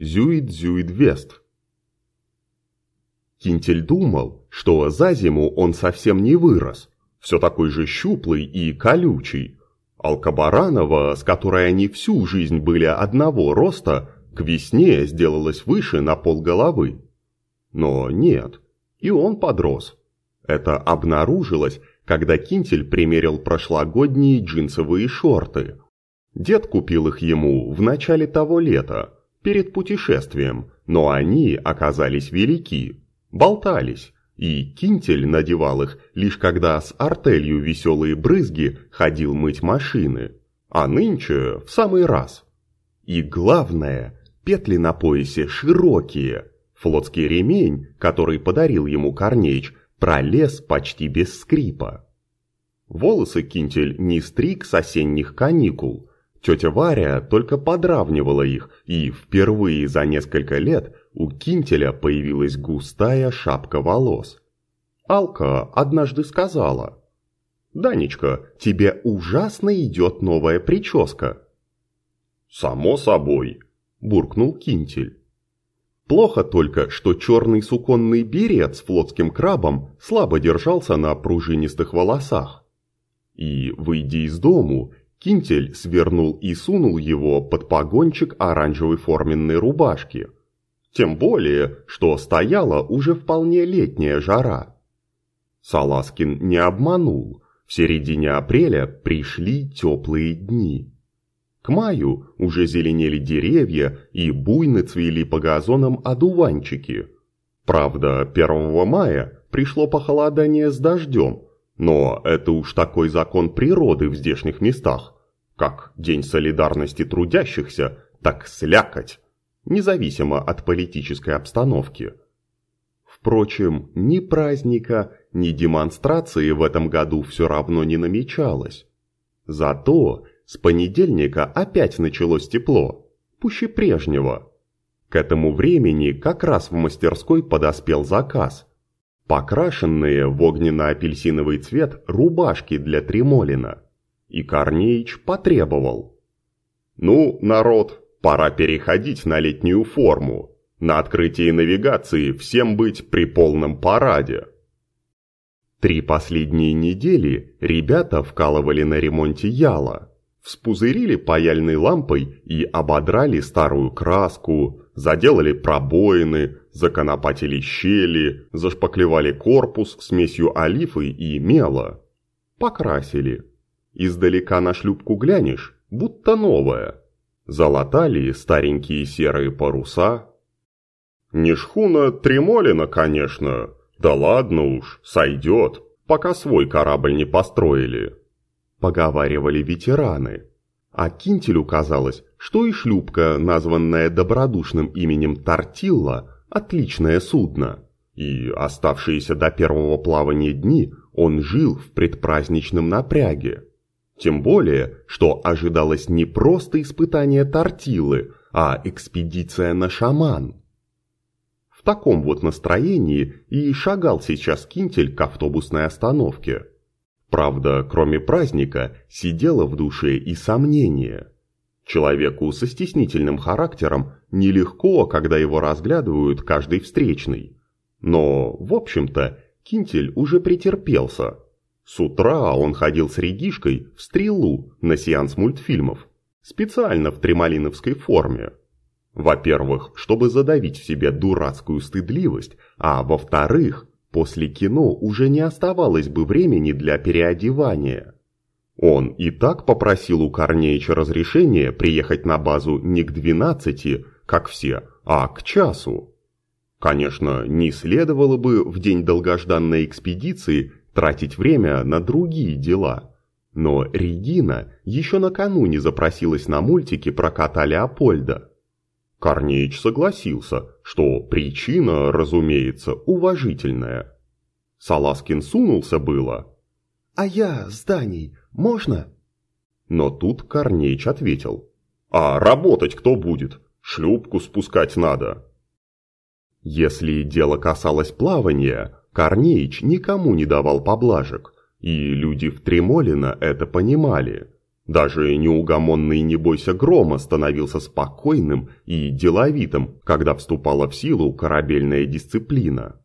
Зюит-Зюит-Вест. Кинтель думал, что за зиму он совсем не вырос, все такой же щуплый и колючий. Алкабаранова, с которой они всю жизнь были одного роста, к весне сделалась выше на полголовы. Но нет, и он подрос. Это обнаружилось, когда Кинтель примерил прошлогодние джинсовые шорты. Дед купил их ему в начале того лета, перед путешествием, но они оказались велики, болтались, и Кинтель надевал их лишь когда с артелью веселые брызги ходил мыть машины, а нынче в самый раз. И главное, петли на поясе широкие, флотский ремень, который подарил ему Корнеич, пролез почти без скрипа. Волосы Кинтель не стриг с осенних каникул, Тетя Варя только подравнивала их, и впервые за несколько лет у Кинтеля появилась густая шапка волос. Алка однажды сказала, «Данечка, тебе ужасно идет новая прическа». «Само собой», – буркнул Кинтель. Плохо только, что черный суконный берет с флотским крабом слабо держался на пружинистых волосах. И, выйдя из дому, Кинтель свернул и сунул его под погончик оранжевой форменной рубашки. Тем более, что стояла уже вполне летняя жара. Саласкин не обманул. В середине апреля пришли теплые дни. К маю уже зеленели деревья и буйно цвели по газонам одуванчики. Правда, 1 мая пришло похолодание с дождем – но это уж такой закон природы в здешних местах. Как День солидарности трудящихся, так слякоть, независимо от политической обстановки. Впрочем, ни праздника, ни демонстрации в этом году все равно не намечалось. Зато с понедельника опять началось тепло, пуще прежнего. К этому времени как раз в мастерской подоспел заказ – покрашенные в огненно-апельсиновый цвет рубашки для Тремолина. И Корнеич потребовал. «Ну, народ, пора переходить на летнюю форму. На открытии навигации всем быть при полном параде». Три последние недели ребята вкалывали на ремонте яла, вспузырили паяльной лампой и ободрали старую краску, заделали пробоины, законопатили щели, зашпаклевали корпус смесью олифы и мела. Покрасили. Издалека на шлюпку глянешь, будто новая. Залатали старенькие серые паруса. Не шхуна Тремолина, конечно. Да ладно уж, сойдет, пока свой корабль не построили. Поговаривали ветераны. А Кинтелю казалось, что и шлюпка, названная добродушным именем Тортилла, отличное судно. И оставшиеся до первого плавания дни он жил в предпраздничном напряге. Тем более, что ожидалось не просто испытание тортилы, а экспедиция на шаман. В таком вот настроении и шагал сейчас Кинтель к автобусной остановке. Правда, кроме праздника, сидело в душе и сомнение – Человеку со стеснительным характером нелегко, когда его разглядывают каждый встречный. Но, в общем-то, Кинтель уже претерпелся. С утра он ходил с регишкой в стрелу на сеанс мультфильмов, специально в тремалиновской форме. Во-первых, чтобы задавить в себе дурацкую стыдливость, а во-вторых, после кино уже не оставалось бы времени для переодевания. Он и так попросил у Корнеича разрешения приехать на базу не к 12, как все, а к часу. Конечно, не следовало бы в день долгожданной экспедиции тратить время на другие дела. Но Регина еще накануне запросилась на мультики про кота Леопольда. Корнеич согласился, что причина, разумеется, уважительная. Саласкин сунулся было. «А я с Даней можно?» Но тут Корнеич ответил. «А работать кто будет? Шлюпку спускать надо». Если дело касалось плавания, Корнеич никому не давал поблажек, и люди в Тремолино это понимали. Даже неугомонный «Не бойся грома» становился спокойным и деловитым, когда вступала в силу корабельная дисциплина.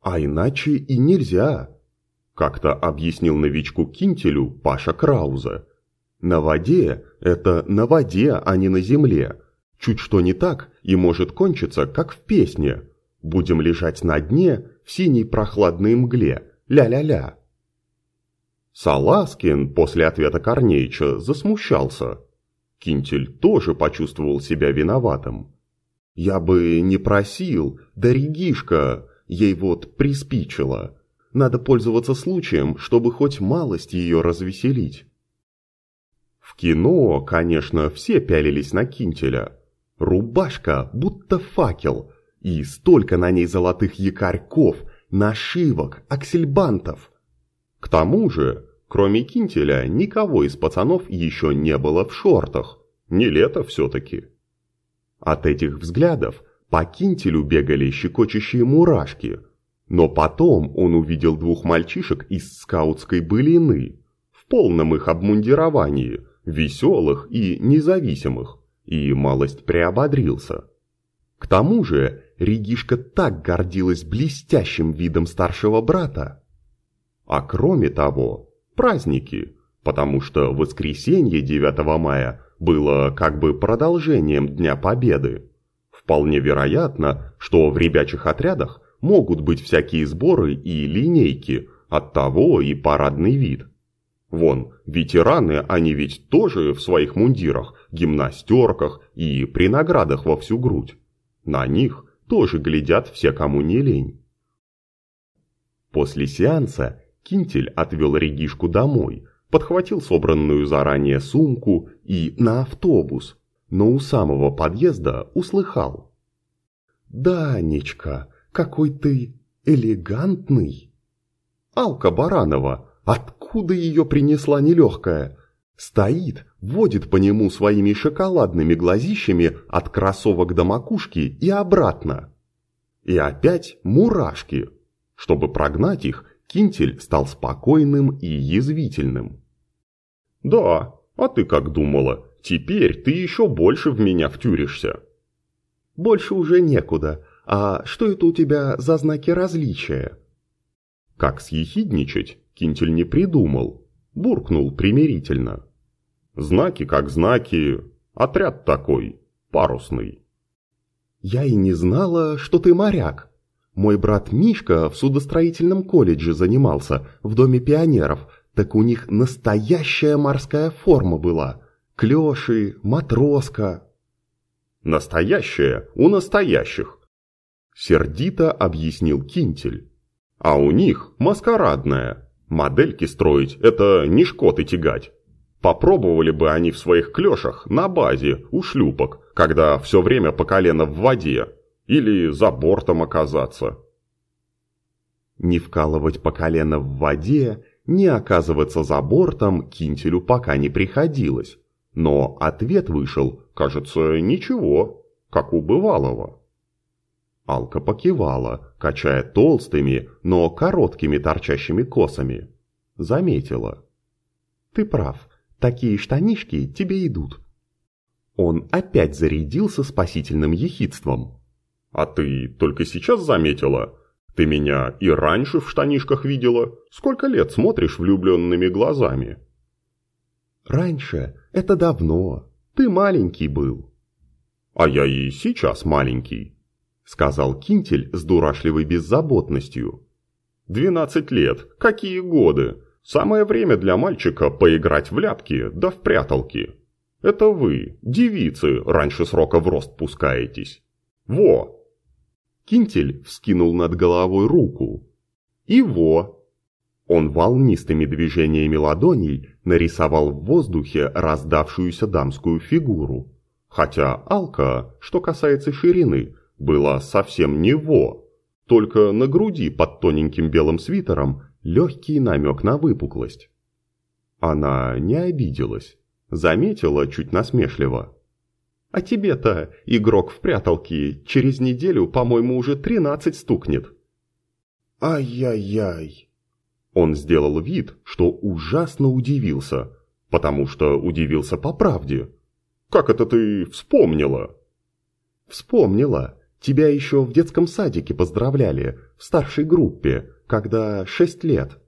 «А иначе и нельзя», – как-то объяснил новичку Кинтелю Паша Крауза. «На воде – это на воде, а не на земле. Чуть что не так и может кончиться, как в песне. Будем лежать на дне в синей прохладной мгле. Ля-ля-ля». Саласкин после ответа Корнеича засмущался. Кинтель тоже почувствовал себя виноватым. «Я бы не просил, да Регишка, ей вот приспичило. Надо пользоваться случаем, чтобы хоть малость ее развеселить». В кино, конечно, все пялились на Кинтеля. Рубашка будто факел, и столько на ней золотых якорьков, нашивок, аксельбантов – к тому же, кроме Кинтеля, никого из пацанов еще не было в шортах. Не лето все-таки. От этих взглядов по Кинтелю бегали щекочущие мурашки. Но потом он увидел двух мальчишек из скаутской былины, в полном их обмундировании, веселых и независимых, и малость приободрился. К тому же Регишка так гордилась блестящим видом старшего брата, а кроме того, праздники, потому что воскресенье 9 мая было как бы продолжением Дня Победы. Вполне вероятно, что в ребячих отрядах могут быть всякие сборы и линейки, оттого и парадный вид. Вон, ветераны, они ведь тоже в своих мундирах, гимнастерках и при наградах во всю грудь. На них тоже глядят все, кому не лень. После сеанса Кинтель отвел Регишку домой, подхватил собранную заранее сумку и на автобус, но у самого подъезда услыхал. «Данечка, какой ты элегантный!» Алка Баранова, откуда ее принесла нелегкая? Стоит, водит по нему своими шоколадными глазищами от кроссовок до макушки и обратно. И опять мурашки. Чтобы прогнать их, Кинтель стал спокойным и язвительным. «Да, а ты как думала? Теперь ты еще больше в меня втюришься». «Больше уже некуда. А что это у тебя за знаки различия?» Как съехидничать, Кинтель не придумал. Буркнул примирительно. «Знаки как знаки. Отряд такой, парусный». «Я и не знала, что ты моряк», мой брат Мишка в судостроительном колледже занимался, в доме пионеров, так у них настоящая морская форма была. Клёши, матроска. Настоящая у настоящих. Сердито объяснил Кинтель. А у них маскарадная. Модельки строить – это не шкоты тягать. Попробовали бы они в своих клёшах на базе у шлюпок, когда все время по колено в воде, или за бортом оказаться. Не вкалывать по колено в воде, не оказываться за бортом Кинтелю пока не приходилось. Но ответ вышел, кажется, ничего, как у бывалого. Алка покивала, качая толстыми, но короткими торчащими косами. Заметила. «Ты прав, такие штанишки тебе идут». Он опять зарядился спасительным ехидством. А ты только сейчас заметила? Ты меня и раньше в штанишках видела. Сколько лет смотришь влюбленными глазами?» «Раньше? Это давно. Ты маленький был». «А я и сейчас маленький», — сказал Кинтель с дурашливой беззаботностью. «Двенадцать лет. Какие годы? Самое время для мальчика поиграть в ляпки да в пряталки. Это вы, девицы, раньше срока в рост пускаетесь. Во, Кинтель вскинул над головой руку. «Его!» Он волнистыми движениями ладоней нарисовал в воздухе раздавшуюся дамскую фигуру. Хотя Алка, что касается ширины, была совсем не во. Только на груди под тоненьким белым свитером легкий намек на выпуклость. Она не обиделась, заметила чуть насмешливо. А тебе-то, игрок в пряталки, через неделю, по-моему, уже тринадцать стукнет. Ай-яй-яй. Он сделал вид, что ужасно удивился. потому что удивился по правде. «Как это ты вспомнила?» «Вспомнила. Тебя еще в детском садике поздравляли, в старшей группе, когда шесть лет».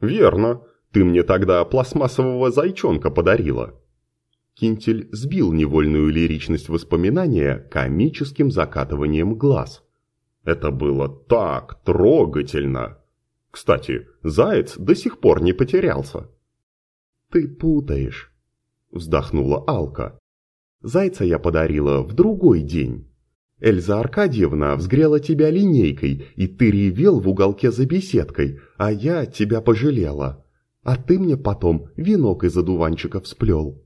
«Верно. Ты мне тогда пластмассового зайчонка подарила». Кинтель сбил невольную лиричность воспоминания комическим закатыванием глаз. Это было так трогательно. Кстати, заяц до сих пор не потерялся. «Ты путаешь», — вздохнула Алка. «Зайца я подарила в другой день. Эльза Аркадьевна взгрела тебя линейкой, и ты ревел в уголке за беседкой, а я тебя пожалела. А ты мне потом венок из одуванчиков сплел».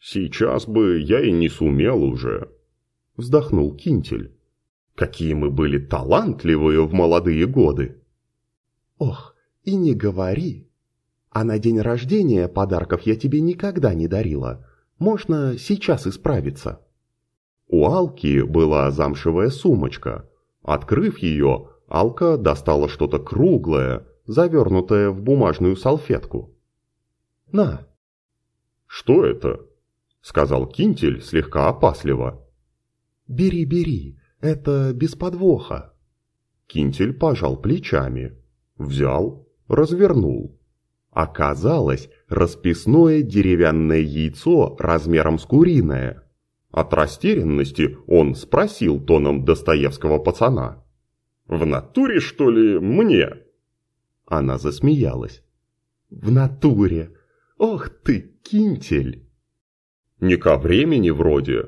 «Сейчас бы я и не сумел уже», — вздохнул Кинтель. «Какие мы были талантливые в молодые годы!» «Ох, и не говори! А на день рождения подарков я тебе никогда не дарила. Можно сейчас исправиться». У Алки была замшевая сумочка. Открыв ее, Алка достала что-то круглое, завернутое в бумажную салфетку. «На!» «Что это?» — сказал Кинтель слегка опасливо. «Бери, бери, это без подвоха». Кинтель пожал плечами, взял, развернул. Оказалось, расписное деревянное яйцо размером с куриное. От растерянности он спросил тоном Достоевского пацана. «В натуре, что ли, мне?» Она засмеялась. «В натуре! Ох ты, кинтель!» «Не ко времени вроде».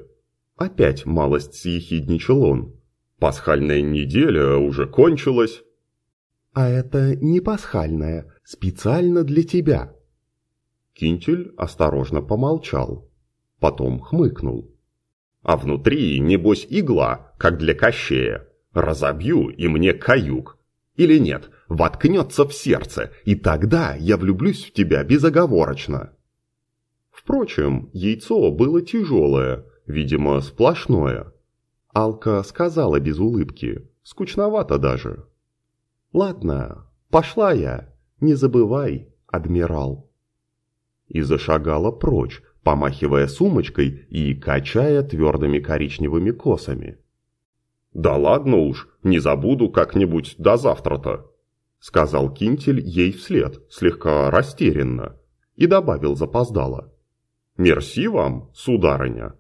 Опять малость съехидничал он. «Пасхальная неделя уже кончилась». «А это не пасхальная, специально для тебя». Кинтель осторожно помолчал. Потом хмыкнул. «А внутри, небось, игла, как для кощея. Разобью, и мне каюк. Или нет, воткнется в сердце, и тогда я влюблюсь в тебя безоговорочно». Впрочем, яйцо было тяжелое, видимо, сплошное. Алка сказала без улыбки, скучновато даже. «Ладно, пошла я, не забывай, адмирал». И зашагала прочь, помахивая сумочкой и качая твердыми коричневыми косами. «Да ладно уж, не забуду как-нибудь до завтра-то», сказал Кинтель ей вслед, слегка растерянно, и добавил запоздало. «Мерси вам, сударыня».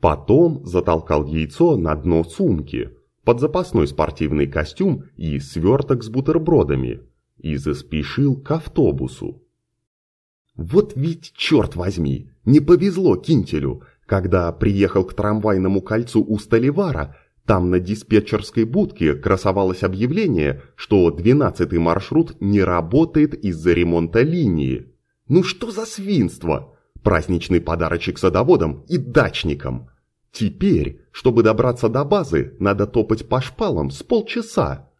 Потом затолкал яйцо на дно сумки, под запасной спортивный костюм и сверток с бутербродами, и заспешил к автобусу. Вот ведь, черт возьми, не повезло Кинтелю, когда приехал к трамвайному кольцу у Столивара, там на диспетчерской будке красовалось объявление, что 12-й маршрут не работает из-за ремонта линии. Ну что за свинство? Праздничный подарочек садоводам и дачникам. Теперь, чтобы добраться до базы, надо топать по шпалам с полчаса.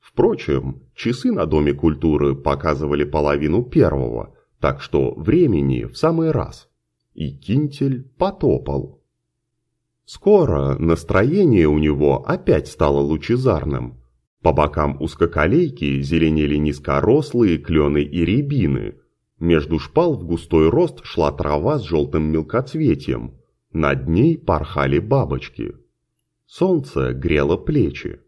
Впрочем, часы на Доме культуры показывали половину первого, так что времени в самый раз. И Кинтель потопал. Скоро настроение у него опять стало лучезарным. По бокам узкоколейки зеленели низкорослые клены и рябины – между шпал в густой рост шла трава с желтым мелкоцветием. Над ней порхали бабочки. Солнце грело плечи.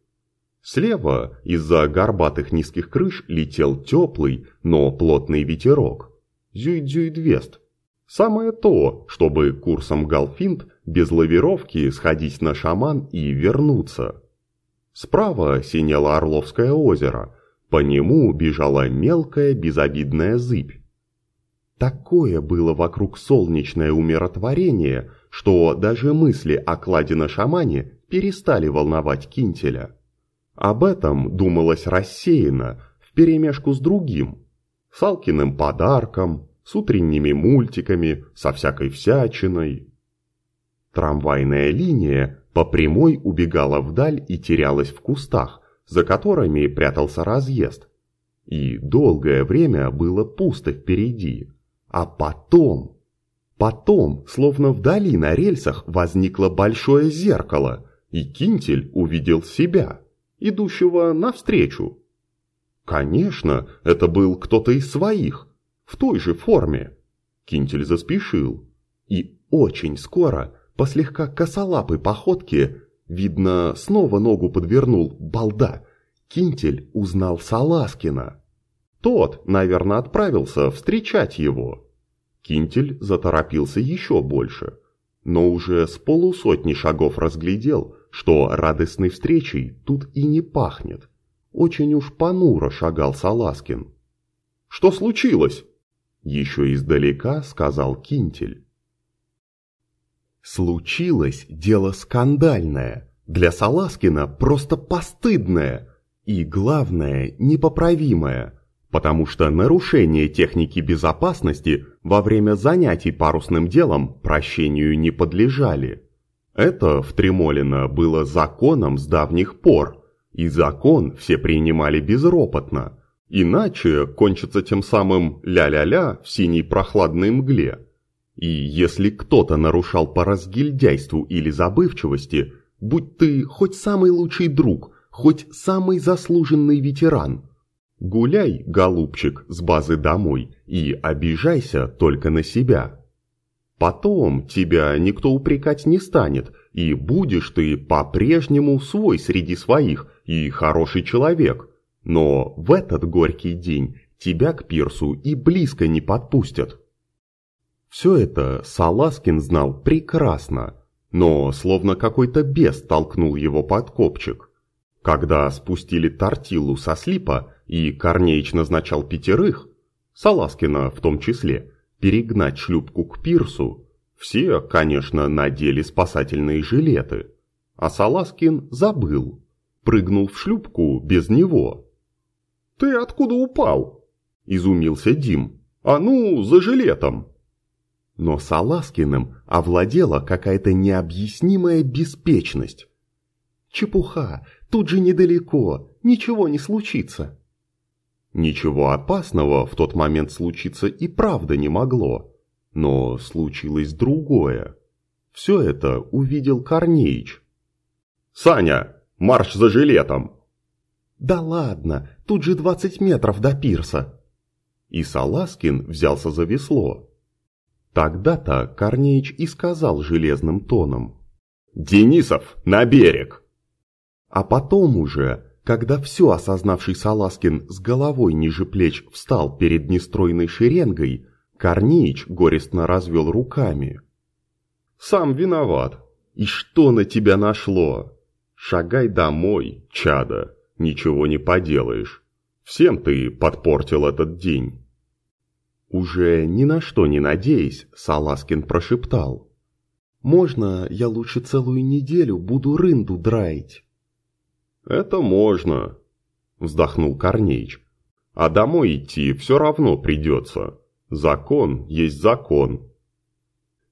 Слева из-за горбатых низких крыш летел теплый, но плотный ветерок. Зюй-дзюй-двест. Самое то, чтобы курсом Галфинт без лавировки сходить на шаман и вернуться. Справа синело Орловское озеро, по нему бежала мелкая безобидная зыбь. Такое было вокруг солнечное умиротворение, что даже мысли о кладе на шамане перестали волновать Кинтеля. Об этом думалось рассеянно, вперемешку с другим. С Алкиным подарком, с утренними мультиками, со всякой всячиной. Трамвайная линия по прямой убегала вдаль и терялась в кустах, за которыми прятался разъезд. И долгое время было пусто впереди. А потом... Потом, словно вдали на рельсах, возникло большое зеркало, и Кинтель увидел себя, идущего навстречу. Конечно, это был кто-то из своих. в той же форме. Кинтель заспешил. И очень скоро, по слегка косолапой походке, видно, снова ногу подвернул, балда, Кинтель узнал Саласкина. Тот, наверное, отправился встречать его. Кинтель заторопился еще больше, но уже с полусотни шагов разглядел, что радостной встречей тут и не пахнет. Очень уж понуро шагал Саласкин. «Что случилось?» Еще издалека сказал Кинтель. Случилось дело скандальное, для Саласкина просто постыдное и, главное, непоправимое, потому что нарушение техники безопасности во время занятий парусным делом прощению не подлежали. Это в Тремолино было законом с давних пор, и закон все принимали безропотно, Иначе кончится тем самым ля-ля-ля в синей прохладной мгле. И если кто-то нарушал по разгильдяйству или забывчивости, будь ты хоть самый лучший друг, хоть самый заслуженный ветеран, гуляй, голубчик, с базы домой и обижайся только на себя. Потом тебя никто упрекать не станет, и будешь ты по-прежнему свой среди своих и хороший человек – но в этот горький день тебя к пирсу и близко не подпустят. Все это Саласкин знал прекрасно, но словно какой-то бес толкнул его под копчик. Когда спустили тортилу со слипа и Корнеич назначал пятерых, Саласкина в том числе, перегнать шлюпку к пирсу, все, конечно, надели спасательные жилеты, а Саласкин забыл, прыгнул в шлюпку без него. «Ты откуда упал?» – изумился Дим. «А ну, за жилетом!» Но Саласкиным овладела какая-то необъяснимая беспечность. «Чепуха, тут же недалеко, ничего не случится». Ничего опасного в тот момент случиться и правда не могло. Но случилось другое. Все это увидел Корнеич. «Саня, марш за жилетом!» «Да ладно, тут же двадцать метров до пирса!» И Саласкин взялся за весло. Тогда-то Корнеич и сказал железным тоном. «Денисов, на берег!» А потом уже, когда все осознавший Саласкин с головой ниже плеч встал перед нестройной шеренгой, Корнеич горестно развел руками. «Сам виноват. И что на тебя нашло? Шагай домой, чада!» ничего не поделаешь. Всем ты подпортил этот день». Уже ни на что не надеясь, Саласкин прошептал. «Можно я лучше целую неделю буду рынду драить?» «Это можно», — вздохнул Корнеич. «А домой идти все равно придется. Закон есть закон».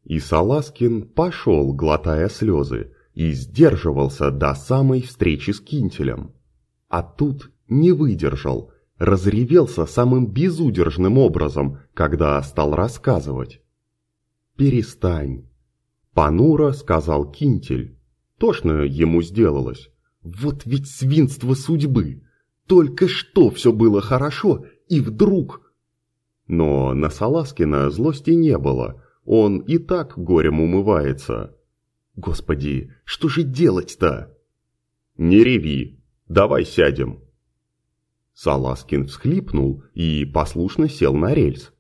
И Саласкин пошел, глотая слезы, и сдерживался до самой встречи с Кинтелем. А тут не выдержал, разревелся самым безудержным образом, когда стал рассказывать. «Перестань!» Панура сказал Кинтель. Тошно ему сделалось. «Вот ведь свинство судьбы! Только что все было хорошо, и вдруг...» Но на Саласкина злости не было, он и так горем умывается. «Господи, что же делать-то?» «Не реви!» Давай сядем». Саласкин всхлипнул и послушно сел на рельс.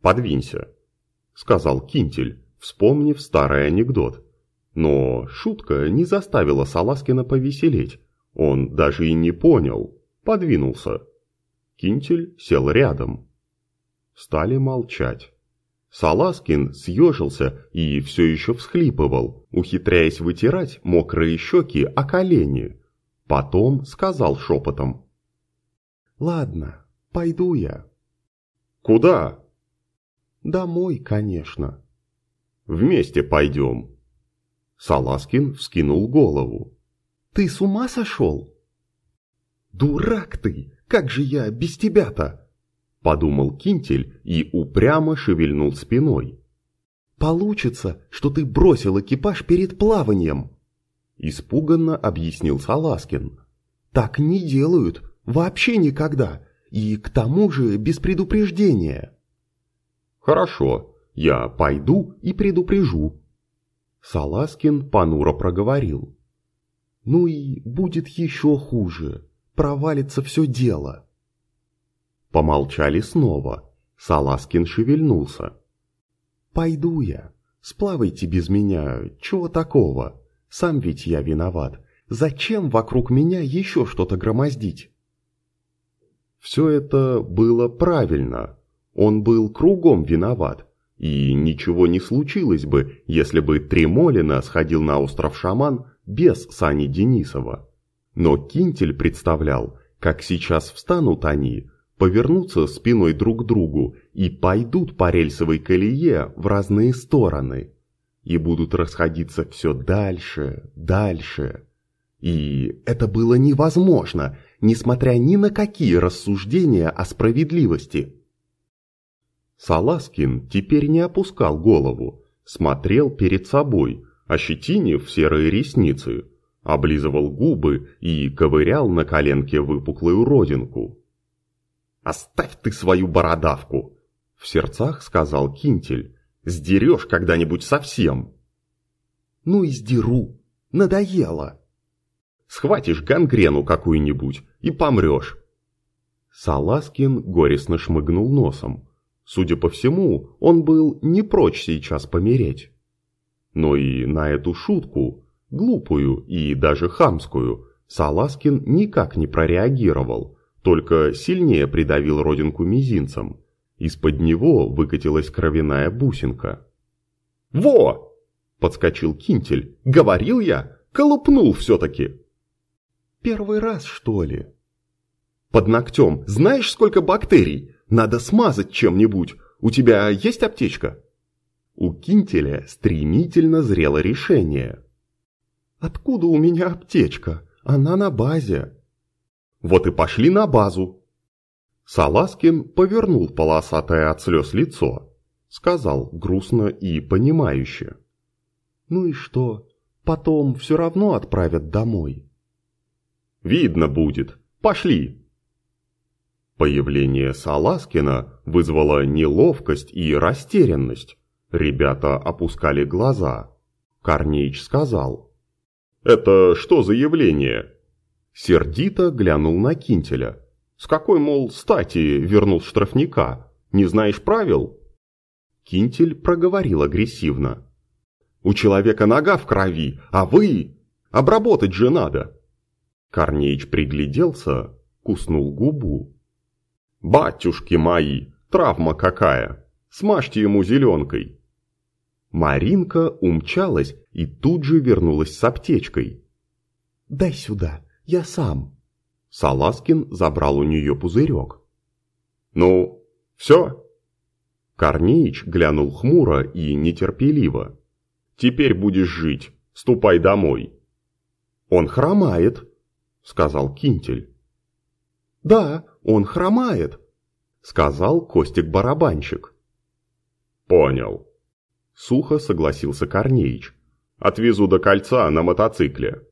«Подвинься», — сказал Кинтель, вспомнив старый анекдот. Но шутка не заставила Саласкина повеселеть. Он даже и не понял. Подвинулся. Кинтель сел рядом. Стали молчать. Саласкин съежился и все еще всхлипывал, ухитряясь вытирать мокрые щеки о колени. Потом сказал шепотом. «Ладно, пойду я». «Куда?» «Домой, конечно». «Вместе пойдем». Саласкин вскинул голову. «Ты с ума сошел?» «Дурак ты! Как же я без тебя-то?» Подумал Кинтель и упрямо шевельнул спиной. «Получится, что ты бросил экипаж перед плаванием!» Испуганно объяснил Саласкин. «Так не делают, вообще никогда, и к тому же без предупреждения». Хорошо, я пойду и предупрежу. Саласкин понуро проговорил. Ну и будет еще хуже. Провалится все дело. Помолчали снова. Саласкин шевельнулся. «Пойду я. Сплавайте без меня. Чего такого? Сам ведь я виноват. Зачем вокруг меня еще что-то громоздить?» Все это было правильно. Он был кругом виноват. И ничего не случилось бы, если бы Тремолина сходил на остров Шаман без Сани Денисова. Но Кинтель представлял, как сейчас встанут они, повернутся спиной друг к другу и пойдут по рельсовой колее в разные стороны. И будут расходиться все дальше, дальше. И это было невозможно, несмотря ни на какие рассуждения о справедливости. Саласкин теперь не опускал голову, смотрел перед собой, ощетинив серые ресницы, облизывал губы и ковырял на коленке выпуклую родинку. «Оставь ты свою бородавку!» — в сердцах сказал Кинтель. «Сдерешь когда-нибудь совсем!» «Ну и сдеру! Надоело!» «Схватишь гангрену какую-нибудь и помрешь!» Саласкин горестно шмыгнул носом. Судя по всему, он был не прочь сейчас помереть. Но и на эту шутку, глупую и даже хамскую, Саласкин никак не прореагировал, только сильнее придавил родинку мизинцем. Из-под него выкатилась кровяная бусинка. «Во!» – подскочил Кинтель. «Говорил я! Колупнул все-таки!» «Первый раз, что ли?» «Под ногтем знаешь, сколько бактерий? Надо смазать чем-нибудь. У тебя есть аптечка?» У Кинтеля стремительно зрело решение. «Откуда у меня аптечка? Она на базе». «Вот и пошли на базу». Саласкин повернул полосатое от слез лицо. Сказал грустно и понимающе. «Ну и что? Потом все равно отправят домой». «Видно будет. Пошли!» Появление Саласкина вызвало неловкость и растерянность. Ребята опускали глаза. Корнеич сказал. «Это что за явление?» Сердито глянул на Кинтеля. «С какой, мол, стати вернул штрафника? Не знаешь правил?» Кинтель проговорил агрессивно. «У человека нога в крови, а вы... Обработать же надо!» Корнеич пригляделся, куснул губу. «Батюшки мои, травма какая! Смажьте ему зеленкой!» Маринка умчалась и тут же вернулась с аптечкой. «Дай сюда, я сам!» Саласкин забрал у нее пузырек. «Ну, все?» Корнеич глянул хмуро и нетерпеливо. «Теперь будешь жить, ступай домой». «Он хромает», — сказал Кинтель. «Да, он хромает», — сказал Костик-барабанщик. «Понял», — сухо согласился Корнеич. «Отвезу до кольца на мотоцикле».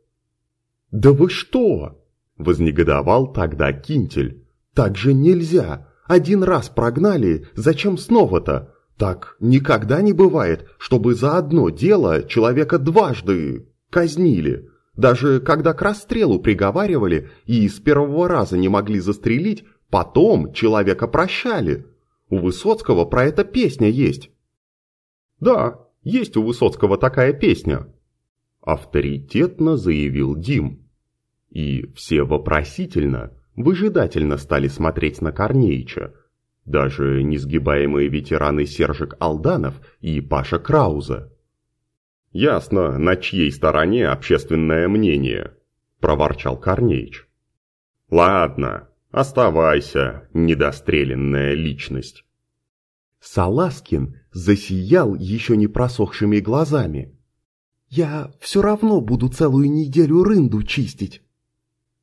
«Да вы что?» — вознегодовал тогда Кинтель. «Так же нельзя. Один раз прогнали, зачем снова-то? Так никогда не бывает, чтобы за одно дело человека дважды казнили. Даже когда к расстрелу приговаривали и с первого раза не могли застрелить, потом человека прощали. У Высоцкого про это песня есть. Да, есть у Высоцкого такая песня. Авторитетно заявил Дим. И все вопросительно, выжидательно стали смотреть на Корнеича. Даже несгибаемые ветераны Сержик Алданов и Паша Крауза. «Ясно, на чьей стороне общественное мнение», – проворчал Корнеич. «Ладно, оставайся, недостреленная личность». Саласкин засиял еще не просохшими глазами. «Я все равно буду целую неделю рынду чистить».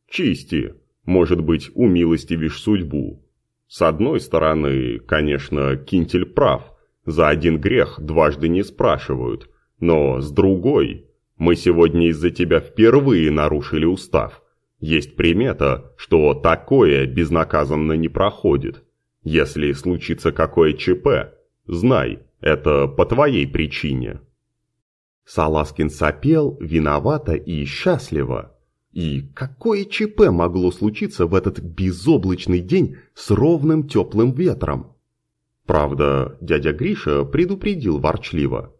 «Чисти, может быть, умилостивишь судьбу. С одной стороны, конечно, Кинтель прав, за один грех дважды не спрашивают» Но с другой, мы сегодня из-за тебя впервые нарушили устав. Есть примета, что такое безнаказанно не проходит. Если случится какое ЧП, Знай, это по твоей причине». Саласкин сопел, виновато и счастливо. И какое ЧП могло случиться в этот безоблачный день с ровным теплым ветром? Правда, дядя Гриша предупредил ворчливо.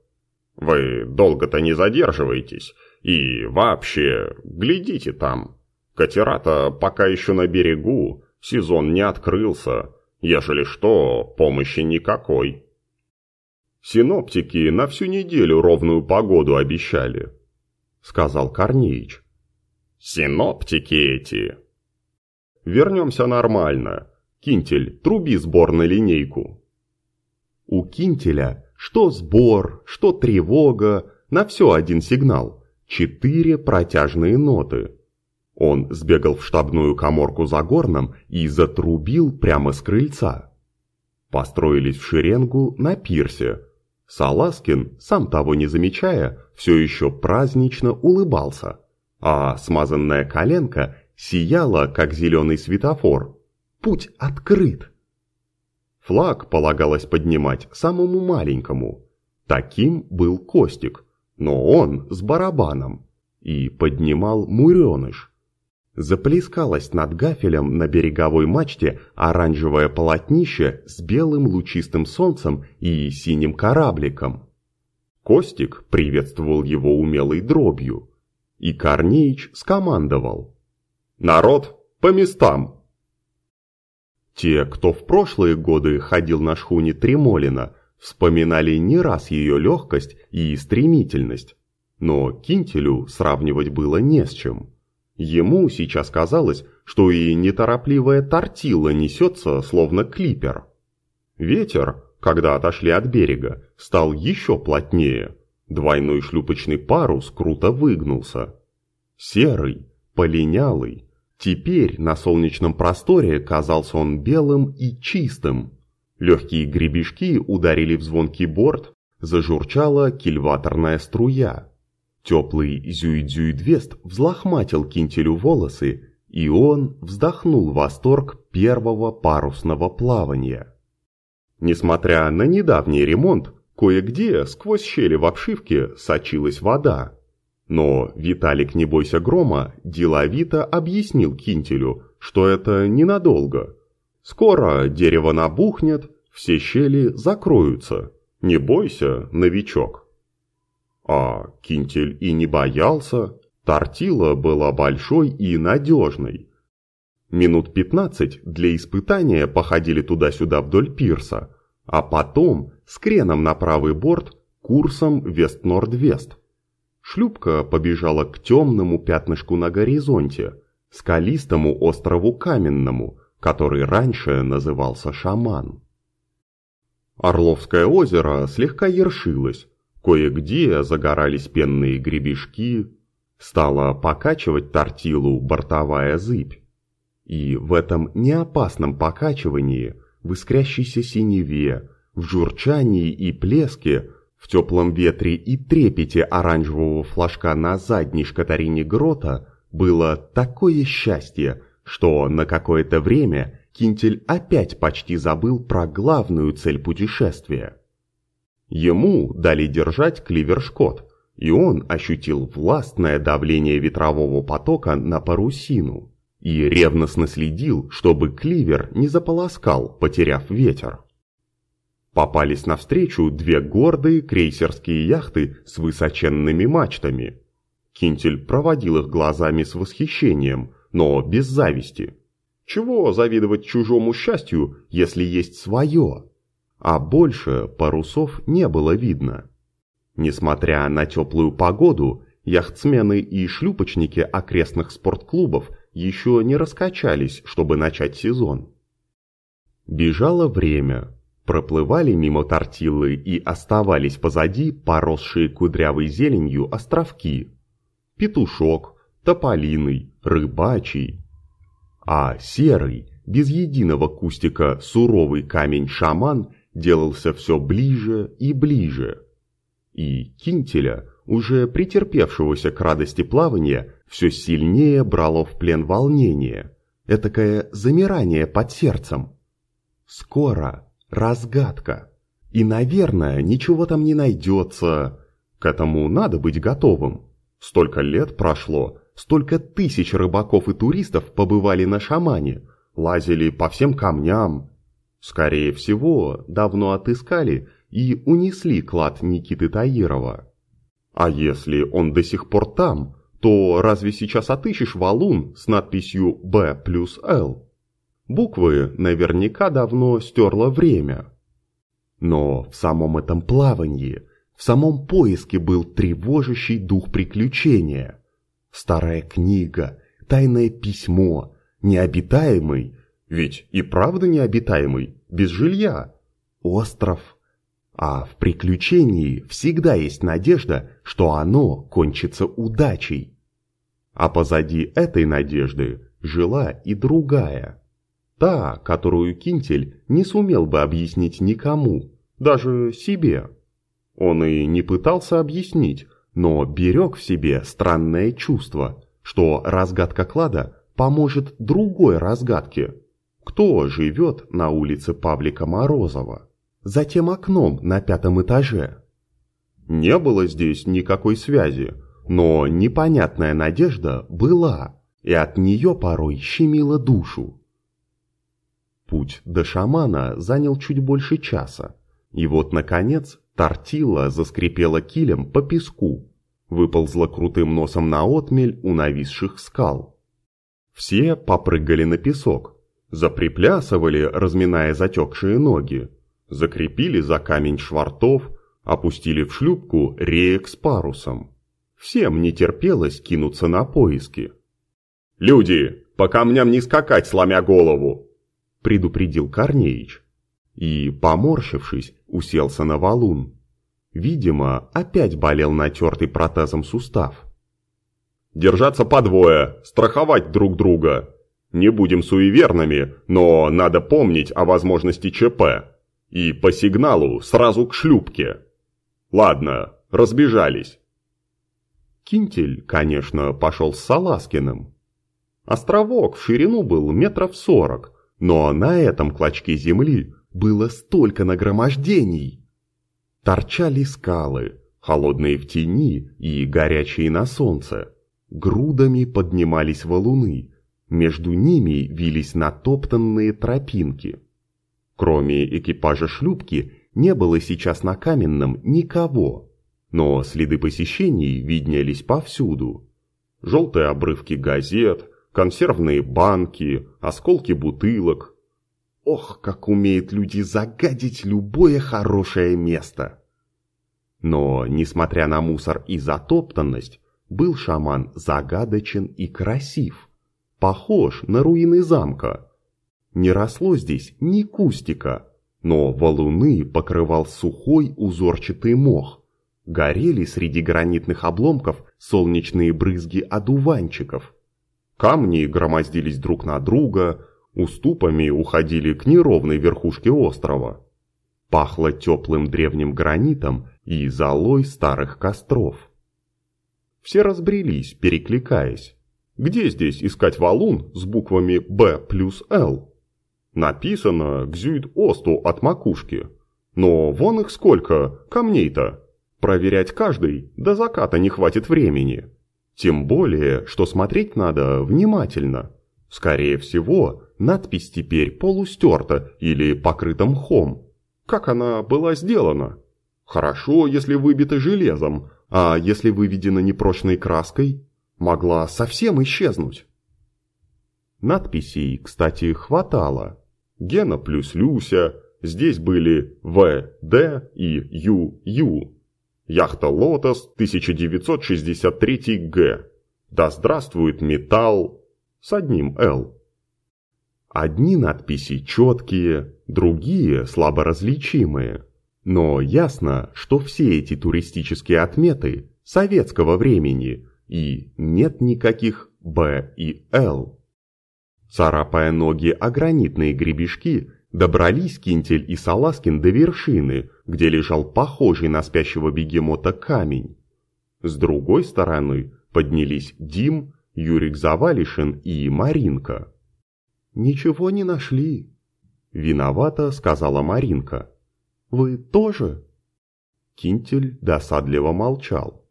«Вы долго-то не задерживаетесь, и вообще, глядите там. Катера-то пока еще на берегу, сезон не открылся, ежели что, помощи никакой». «Синоптики на всю неделю ровную погоду обещали», — сказал Корнеич. «Синоптики эти!» «Вернемся нормально. Кинтель, труби сбор на линейку». У Кинтеля что сбор, что тревога, на все один сигнал. Четыре протяжные ноты. Он сбегал в штабную коморку за горном и затрубил прямо с крыльца. Построились в шеренгу на пирсе, Саласкин, сам того не замечая, все еще празднично улыбался, а смазанная коленка сияла, как зеленый светофор. Путь открыт. Флаг полагалось поднимать самому маленькому. Таким был Костик, но он с барабаном. И поднимал муреныш. Заплескалось над гафелем на береговой мачте оранжевое полотнище с белым лучистым солнцем и синим корабликом. Костик приветствовал его умелой дробью, и Корнеич скомандовал. «Народ, по местам!» Те, кто в прошлые годы ходил на шхуне Тремолина, вспоминали не раз ее легкость и стремительность, но Кинтелю сравнивать было не с чем. Ему сейчас казалось, что и неторопливая тортила несется, словно клипер. Ветер, когда отошли от берега, стал еще плотнее. Двойной шлюпочный парус круто выгнулся. Серый, полинялый. Теперь на солнечном просторе казался он белым и чистым. Легкие гребешки ударили в звонкий борт, зажурчала кильваторная струя. Теплый зюй-дзюй-двест взлохматил кинтелю волосы, и он вздохнул восторг первого парусного плавания. Несмотря на недавний ремонт, кое-где сквозь щели в обшивке сочилась вода. Но Виталик Не Бойся Грома деловито объяснил Кинтелю, что это ненадолго. Скоро дерево набухнет, все щели закроются. Не бойся, новичок. А Кинтель и не боялся, тортила была большой и надежной. Минут пятнадцать для испытания походили туда-сюда вдоль пирса, а потом с креном на правый борт курсом вест-норд-вест. Шлюпка побежала к темному пятнышку на горизонте, скалистому острову Каменному, который раньше назывался Шаман. Орловское озеро слегка ершилось, Кое-где загорались пенные гребешки, стала покачивать тортилу бортовая зыбь. И в этом неопасном покачивании, в искрящейся синеве, в журчании и плеске, в теплом ветре и трепете оранжевого флажка на задней шкатарине грота было такое счастье, что на какое-то время Кинтель опять почти забыл про главную цель путешествия. Ему дали держать кливершкот, и он ощутил властное давление ветрового потока на парусину и ревностно следил, чтобы кливер не заполоскал, потеряв ветер. Попались навстречу две гордые крейсерские яхты с высоченными мачтами. Кинтель проводил их глазами с восхищением, но без зависти. Чего завидовать чужому счастью, если есть свое? а больше парусов не было видно. Несмотря на теплую погоду, яхтсмены и шлюпочники окрестных спортклубов еще не раскачались, чтобы начать сезон. Бежало время, проплывали мимо тортилы и оставались позади поросшие кудрявой зеленью островки. Петушок, тополиный, рыбачий. А серый, без единого кустика суровый камень-шаман делался все ближе и ближе. И Кинтеля, уже претерпевшегося к радости плавания, все сильнее брало в плен волнение, этакое замирание под сердцем. Скоро разгадка, И, наверное, ничего там не найдется. К этому надо быть готовым. Столько лет прошло, столько тысяч рыбаков и туристов побывали на шамане, лазили по всем камням. Скорее всего, давно отыскали и унесли клад Никиты Таирова. А если он до сих пор там, то разве сейчас отыщешь валун с надписью «Б плюс Л»? Буквы наверняка давно стерло время. Но в самом этом плавании, в самом поиске был тревожащий дух приключения. Старая книга, тайное письмо, необитаемый, ведь и правда необитаемый, без жилья, остров. А в приключении всегда есть надежда, что оно кончится удачей. А позади этой надежды жила и другая. Та, которую Кинтель не сумел бы объяснить никому, даже себе. Он и не пытался объяснить, но берег в себе странное чувство, что разгадка клада поможет другой разгадке. Кто живет на улице Павлика Морозова? За тем окном на пятом этаже. Не было здесь никакой связи, но непонятная надежда была, и от нее порой щемила душу. Путь до шамана занял чуть больше часа, и вот, наконец, тортила заскрипела килем по песку, выползла крутым носом на отмель у нависших скал. Все попрыгали на песок, заприплясывали, разминая затекшие ноги, закрепили за камень швартов, опустили в шлюпку реек с парусом. Всем не терпелось кинуться на поиски. «Люди, по камням не скакать, сломя голову!» Предупредил Корнеич. И, поморщившись, уселся на валун. Видимо, опять болел натертый протезом сустав. «Держаться по двое, страховать друг друга. Не будем суеверными, но надо помнить о возможности ЧП. И по сигналу сразу к шлюпке. Ладно, разбежались». Кинтель, конечно, пошел с Саласкиным. Островок в ширину был метров сорок, но на этом клочке земли было столько нагромождений. Торчали скалы, холодные в тени и горячие на солнце. Грудами поднимались валуны, между ними вились натоптанные тропинки. Кроме экипажа шлюпки, не было сейчас на каменном никого, но следы посещений виднелись повсюду. Желтые обрывки газет, консервные банки, осколки бутылок. Ох, как умеют люди загадить любое хорошее место! Но, несмотря на мусор и затоптанность, был шаман загадочен и красив, похож на руины замка. Не росло здесь ни кустика, но валуны покрывал сухой узорчатый мох. Горели среди гранитных обломков солнечные брызги одуванчиков. Камни громоздились друг на друга, уступами уходили к неровной верхушке острова. Пахло теплым древним гранитом и золой старых костров. Все разбрелись, перекликаясь. Где здесь искать валун с буквами «Б» плюс «Л»? Написано «Гзюид-Осту» от макушки. Но вон их сколько, камней-то. Проверять каждый до заката не хватит времени. Тем более, что смотреть надо внимательно. Скорее всего, надпись теперь полустерта или покрыта мхом. Как она была сделана? Хорошо, если выбита железом, а если выведена непрочной краской, могла совсем исчезнуть. Надписей, кстати, хватало. Гена плюс Люся, здесь были В, Д и Ю, Ю. Яхта «Лотос» 1963 Г. Да здравствует металл с одним «Л». Одни надписи четкие, другие слабо различимые. Но ясно, что все эти туристические отметы советского времени и нет никаких «Б» и «Л». Царапая ноги о гранитные гребешки, добрались Кинтель и Саласкин до вершины – где лежал похожий на спящего бегемота камень. С другой стороны поднялись Дим, Юрик Завалишин и Маринка. «Ничего не нашли», – виновата сказала Маринка. Вы тоже?» Кинтель досадливо молчал.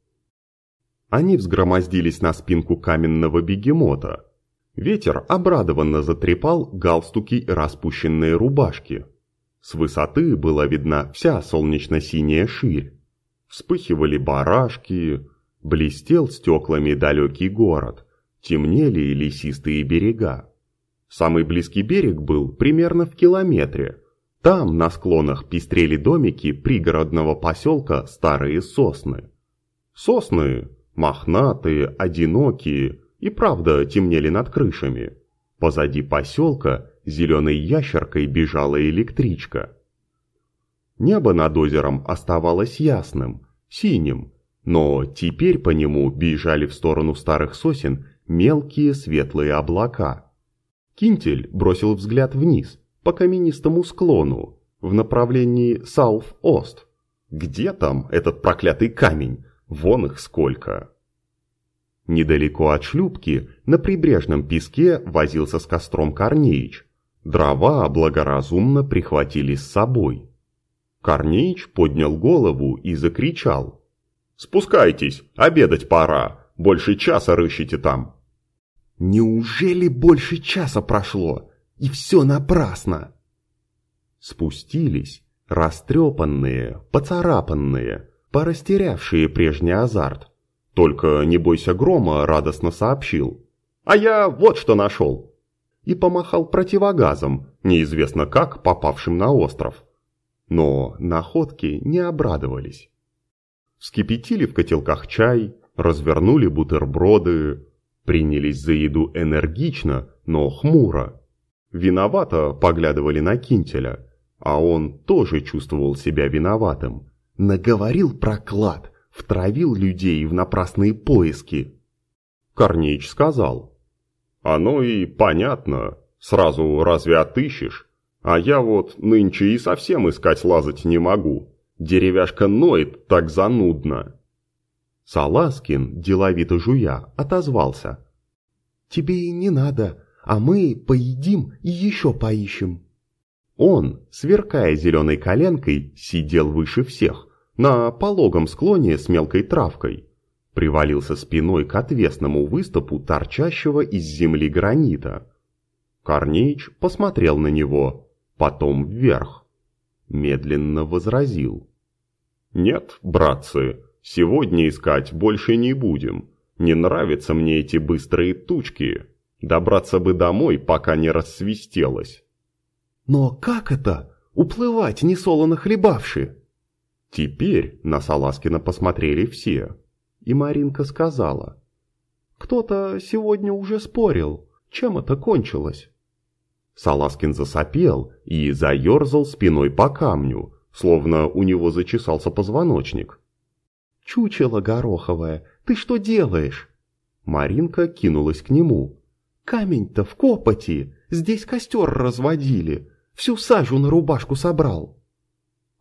Они взгромоздились на спинку каменного бегемота. Ветер обрадованно затрепал галстуки и распущенные рубашки. С высоты была видна вся солнечно-синяя ширь. Вспыхивали барашки, блестел стеклами далекий город, темнели лесистые берега. Самый близкий берег был примерно в километре. Там, на склонах, пестрели домики пригородного поселка Старые Сосны. Сосны, мохнатые, одинокие, и правда темнели над крышами. Позади поселка зеленой ящеркой бежала электричка. Небо над озером оставалось ясным, синим, но теперь по нему бежали в сторону старых сосен мелкие светлые облака. Кинтель бросил взгляд вниз, по каменистому склону, в направлении Сауф-Ост. Где там этот проклятый камень? Вон их сколько! Недалеко от шлюпки, на прибрежном песке, возился с костром Корнеич. Дрова благоразумно прихватили с собой. Корнеич поднял голову и закричал. «Спускайтесь, обедать пора, больше часа рыщите там». «Неужели больше часа прошло? И все напрасно?» Спустились, растрепанные, поцарапанные, порастерявшие прежний азарт. Только не бойся грома радостно сообщил. «А я вот что нашел!» И помахал противогазом, неизвестно как попавшим на остров. Но находки не обрадовались. Вскипятили в котелках чай, развернули бутерброды, принялись за еду энергично, но хмуро. Виновато поглядывали на Кинтеля, а он тоже чувствовал себя виноватым. Наговорил проклад, втравил людей в напрасные поиски. Корнеич сказал. «Оно и понятно, сразу разве отыщешь? А я вот нынче и совсем искать лазать не могу. Деревяшка ноет так занудно». Саласкин, деловито жуя, отозвался. «Тебе и не надо, а мы поедим и еще поищем». Он, сверкая зеленой коленкой, сидел выше всех, на пологом склоне с мелкой травкой. Привалился спиной к отвесному выступу торчащего из земли гранита. Корнеич посмотрел на него, потом вверх. Медленно возразил. «Нет, братцы, сегодня искать больше не будем. Не нравятся мне эти быстрые тучки. Добраться бы домой, пока не рассвистелось». «Но как это? Уплывать, несолоно хлебавши?» Теперь на Саласкина посмотрели все. И Маринка сказала. «Кто-то сегодня уже спорил. Чем это кончилось?» Саласкин засопел и заерзал спиной по камню, словно у него зачесался позвоночник. «Чучело гороховое, ты что делаешь?» Маринка кинулась к нему. «Камень-то в копоти, здесь костер разводили, всю сажу на рубашку собрал».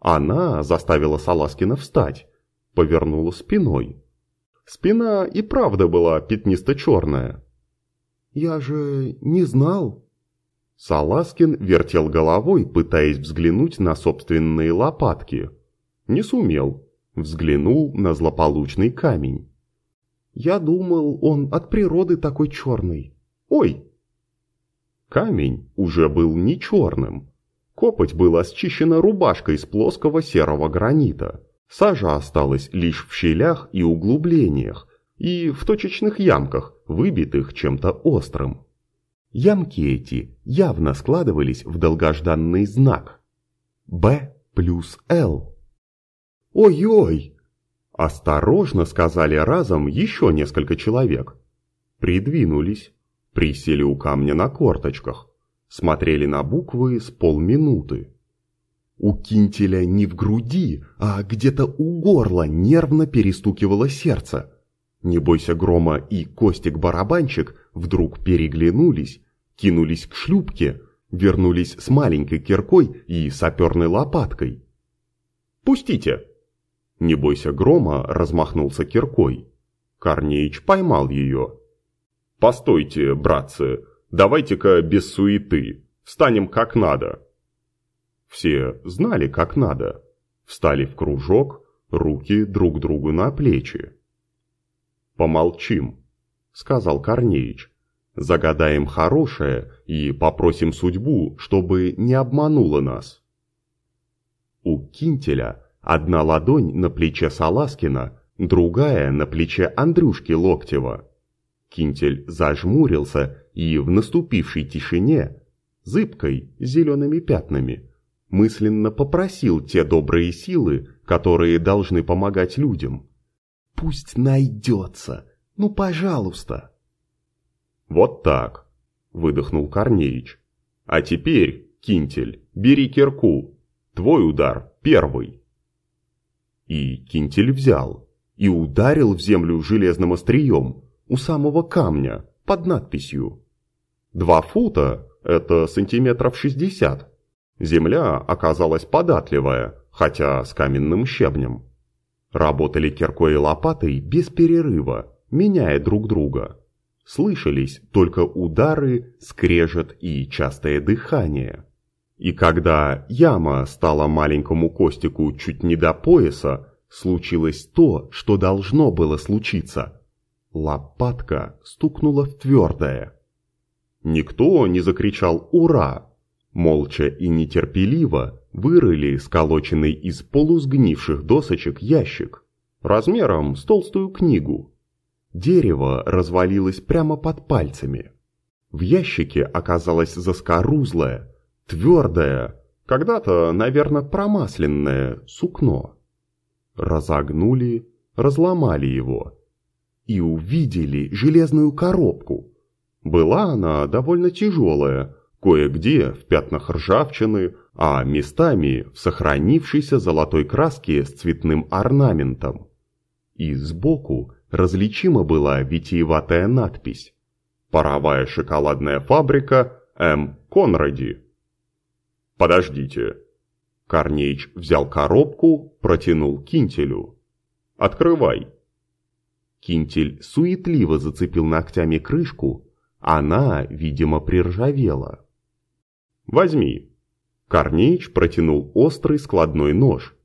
Она заставила Саласкина встать, повернула спиной. Спина и правда была пятнисто-черная. «Я же не знал». Саласкин вертел головой, пытаясь взглянуть на собственные лопатки. Не сумел. Взглянул на злополучный камень. «Я думал, он от природы такой черный. Ой!» Камень уже был не черным, Копоть была счищена рубашкой из плоского серого гранита. Сажа осталась лишь в щелях и углублениях, и в точечных ямках, выбитых чем-то острым. Ямки эти явно складывались в долгожданный знак. «Б плюс Л». «Ой-ой!» Осторожно сказали разом еще несколько человек. Придвинулись, присели у камня на корточках смотрели на буквы с полминуты. У Кинтеля не в груди, а где-то у горла нервно перестукивало сердце. Не бойся грома и Костик-барабанщик вдруг переглянулись, кинулись к шлюпке, вернулись с маленькой киркой и саперной лопаткой. «Пустите!» Не бойся грома размахнулся киркой. Корнеич поймал ее. «Постойте, братцы, Давайте-ка без суеты, встанем как надо. Все знали как надо. встали в кружок, руки друг другу на плечи. «Помолчим», — сказал Корнеич. «Загадаем хорошее и попросим судьбу, чтобы не обманула нас». У Кинтеля одна ладонь на плече Саласкина, другая на плече Андрюшки Локтева. Кинтель зажмурился и в наступившей тишине, зыбкой, зелеными пятнами, мысленно попросил те добрые силы, которые должны помогать людям. «Пусть найдется! Ну, пожалуйста!» «Вот так!» – выдохнул Корнеич. «А теперь, Кинтель, бери кирку. Твой удар первый!» И Кинтель взял, и ударил в землю железным острием, у самого камня, под надписью. Два фута – это сантиметров шестьдесят. Земля оказалась податливая, хотя с каменным щебнем. Работали киркой и лопатой без перерыва, меняя друг друга. Слышались только удары, скрежет и частое дыхание. И когда яма стала маленькому Костику чуть не до пояса, случилось то, что должно было случиться. Лопатка стукнула в твердое. Никто не закричал «Ура!». Молча и нетерпеливо вырыли сколоченный из полусгнивших досочек ящик, размером с толстую книгу. Дерево развалилось прямо под пальцами. В ящике оказалось заскорузлое, твердое, когда-то, наверное, промасленное сукно. Разогнули, разломали его и увидели железную коробку. Была она довольно тяжелая, кое-где в пятнах ржавчины, а местами в сохранившейся золотой краске с цветным орнаментом. И сбоку различима была витиеватая надпись «Паровая шоколадная фабрика М. Конради». «Подождите». Корнеич взял коробку, протянул кинтелю. «Открывай». Кинтель суетливо зацепил ногтями крышку, она, видимо, приржавела. «Возьми». Корнеич протянул острый складной нож.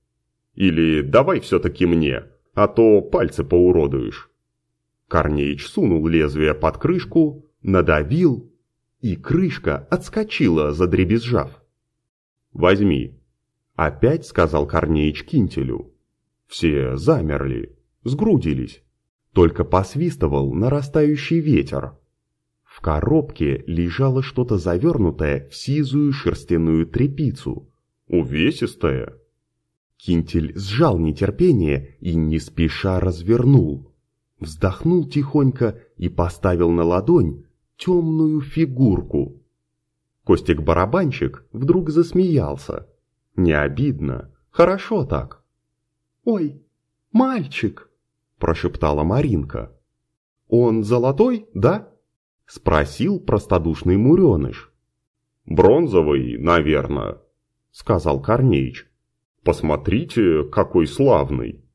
«Или давай все-таки мне, а то пальцы поуродуешь». Корнеич сунул лезвие под крышку, надавил, и крышка отскочила, задребезжав. «Возьми», — опять сказал Корнеич Кинтелю. Все замерли, сгрудились. Только посвистывал нарастающий ветер. В коробке лежало что-то завернутое в сизую шерстяную тряпицу. Увесистое. Кинтель сжал нетерпение и не спеша развернул. Вздохнул тихонько и поставил на ладонь темную фигурку. Костик-барабанщик вдруг засмеялся. Не обидно, хорошо так. «Ой, мальчик!» – прошептала Маринка. «Он золотой, да?» – спросил простодушный муреныш. «Бронзовый, наверное», – сказал Корнеич. «Посмотрите, какой славный!»